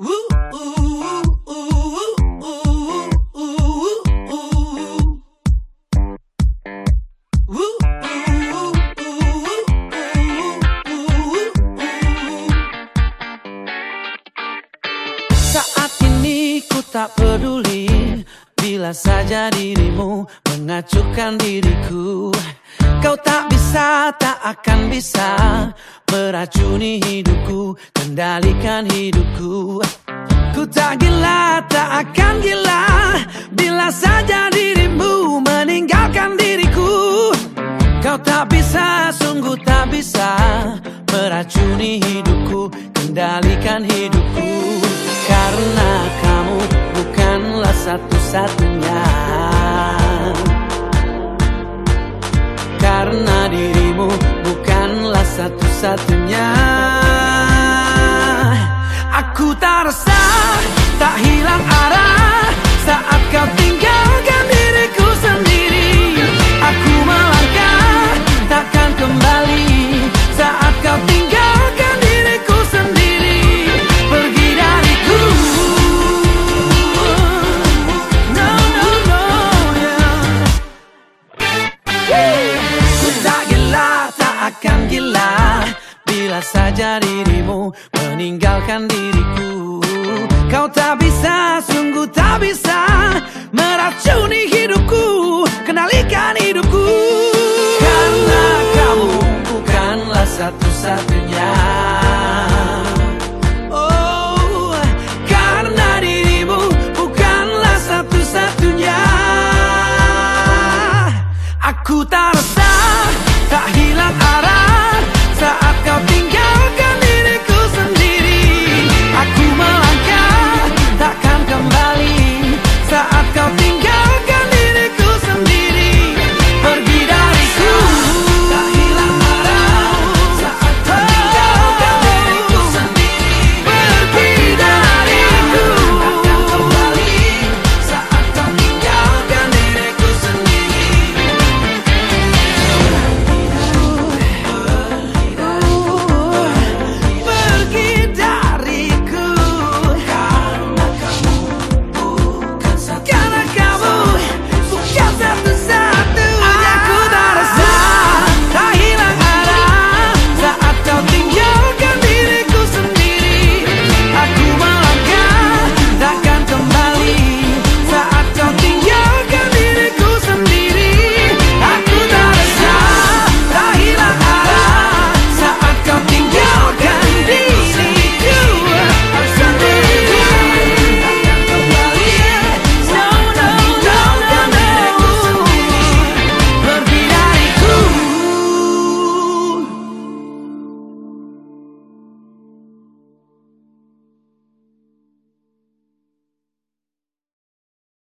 Saat ini ku tak peduli Bila saja dirimu mengacuhkan diriku Kau tak bisa, tak akan bisa Meracuni hidupku, kendalikan hidupku. Ku tak gila, tak akan gila Bila saja dirimu meninggalkan diriku. Kau tak bisa, sungguh tak bisa Meracuni hidupku, kendalikan hidupku satu-satunya. Karena dirimu bukanlah satu-satunya. Aku tak resah, tak hilang saja dirimu meninggalkan diriku. Kau tak bisa, sungguh tak bisa meracuni hidupku Kenalikan hidupku. Karena kamu bukanlah satu-satunya. Oh, karena dirimu bukanlah satu-satunya. Aku tak